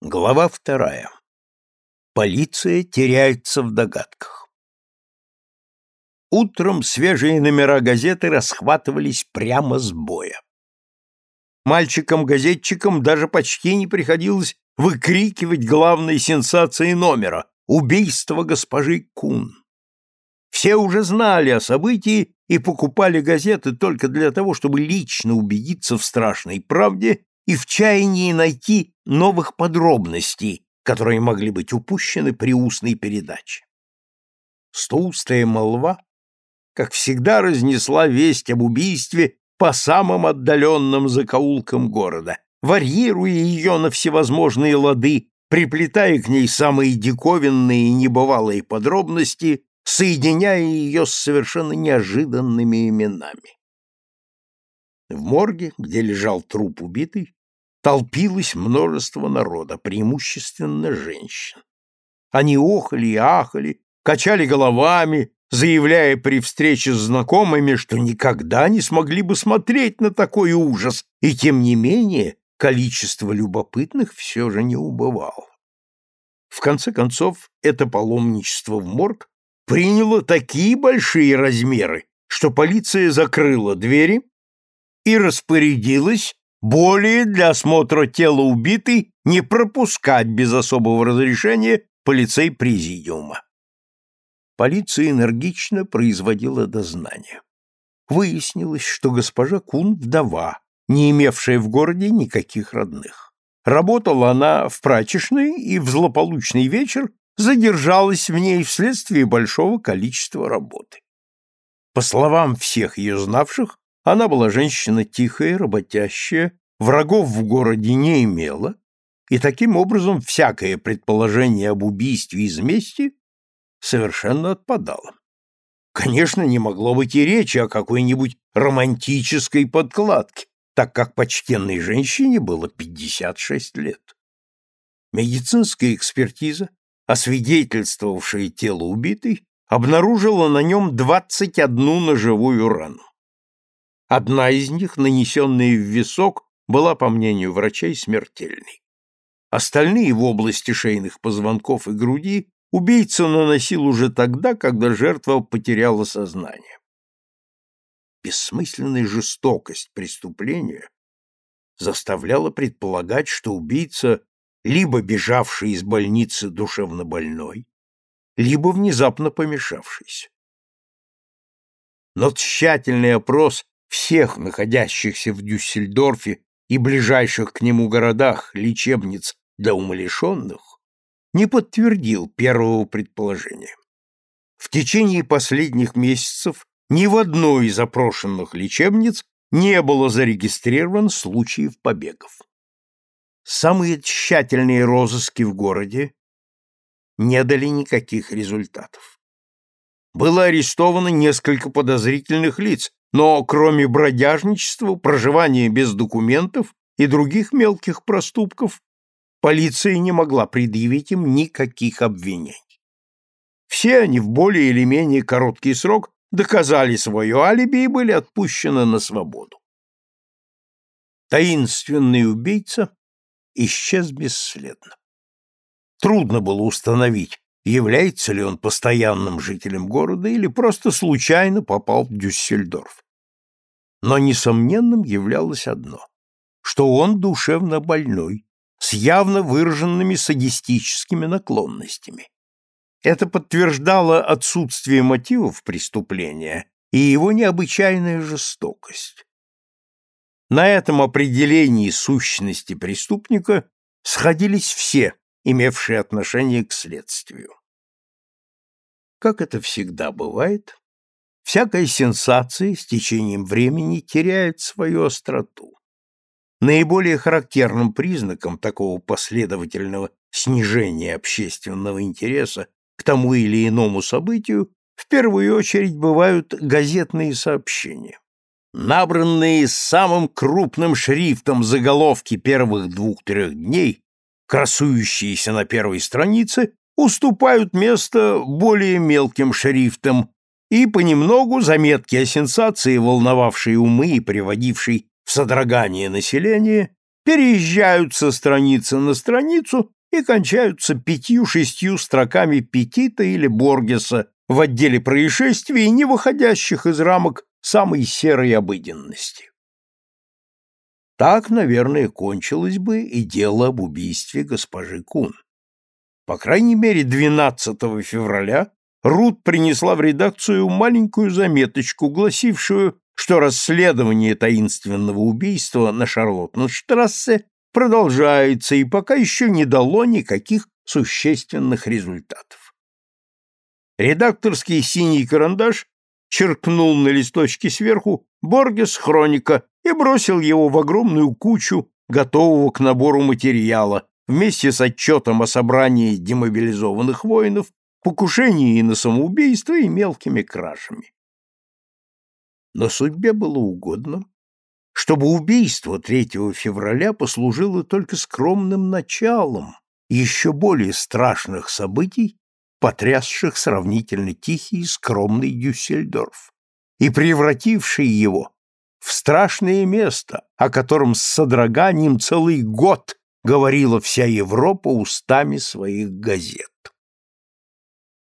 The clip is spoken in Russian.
Глава вторая. Полиция теряется в догадках. Утром свежие номера газеты расхватывались прямо с боя. Мальчикам-газетчикам даже почти не приходилось выкрикивать главной сенсации номера — убийство госпожи Кун. Все уже знали о событии и покупали газеты только для того, чтобы лично убедиться в страшной правде и в чаянии найти новых подробностей, которые могли быть упущены при устной передаче. Стоустая молва, как всегда, разнесла весть об убийстве по самым отдаленным закоулкам города, варьируя ее на всевозможные лады, приплетая к ней самые диковинные и небывалые подробности, соединяя ее с совершенно неожиданными именами. В морге, где лежал труп убитый, толпилось множество народа, преимущественно женщин. Они охали и ахали, качали головами, заявляя при встрече с знакомыми, что никогда не смогли бы смотреть на такой ужас, и тем не менее количество любопытных все же не убывало. В конце концов, это паломничество в морг приняло такие большие размеры, что полиция закрыла двери и распорядилась более для осмотра тела убитой не пропускать без особого разрешения полицей-президиума. Полиция энергично производила дознание. Выяснилось, что госпожа Кун – вдова, не имевшая в городе никаких родных. Работала она в прачечной и в злополучный вечер задержалась в ней вследствие большого количества работы. По словам всех ее знавших, она была женщина тихая, работящая, врагов в городе не имела, и таким образом всякое предположение об убийстве из мести совершенно отпадало. Конечно, не могло быть и речи о какой-нибудь романтической подкладке, так как почтенной женщине было 56 лет. Медицинская экспертиза, освидетельствовавшая тело убитой, обнаружила на нем 21 ножевую рану. Одна из них, нанесенная в висок, была, по мнению врачей, смертельной. Остальные в области шейных позвонков и груди убийца наносил уже тогда, когда жертва потеряла сознание. Бессмысленная жестокость преступления заставляла предполагать, что убийца либо бежавший из больницы душевнобольной, либо внезапно помешавшийся. Но тщательный опрос всех находящихся в Дюссельдорфе и ближайших к нему городах лечебниц для умалишенных не подтвердил первого предположения. В течение последних месяцев ни в одной из опрошенных лечебниц не было зарегистрирован случаев побегов. Самые тщательные розыски в городе не дали никаких результатов. Было арестовано несколько подозрительных лиц, но кроме бродяжничества, проживания без документов и других мелких проступков, полиция не могла предъявить им никаких обвинений. Все они в более или менее короткий срок доказали свое алиби и были отпущены на свободу. Таинственный убийца исчез бесследно. Трудно было установить, является ли он постоянным жителем города или просто случайно попал в Дюссельдорф. Но несомненным являлось одно, что он душевно больной, с явно выраженными садистическими наклонностями. Это подтверждало отсутствие мотивов преступления и его необычайная жестокость. На этом определении сущности преступника сходились все, имевшие отношение к следствию. Как это всегда бывает, всякая сенсация с течением времени теряет свою остроту. Наиболее характерным признаком такого последовательного снижения общественного интереса к тому или иному событию в первую очередь бывают газетные сообщения. Набранные самым крупным шрифтом заголовки первых двух-трех дней, красующиеся на первой странице, уступают место более мелким шрифтам, и понемногу заметки о сенсации, волновавшие умы и приводившие в содрогание населения, переезжают со страницы на страницу и кончаются пятью-шестью строками Петита или Боргеса в отделе происшествий, не выходящих из рамок самой серой обыденности. Так, наверное, кончилось бы и дело об убийстве госпожи Кун. По крайней мере, 12 февраля Рут принесла в редакцию маленькую заметочку, гласившую, что расследование таинственного убийства на Шарлоттенштрассе продолжается и пока еще не дало никаких существенных результатов. Редакторский синий карандаш черкнул на листочке сверху Боргес Хроника и бросил его в огромную кучу готового к набору материала вместе с отчетом о собрании демобилизованных воинов, покушении на самоубийство и мелкими кражами. Но судьбе было угодно, чтобы убийство 3 февраля послужило только скромным началом еще более страшных событий, потрясших сравнительно тихий и скромный Дюссельдорф и превративший его в страшное место, о котором с содроганием целый год говорила вся Европа устами своих газет.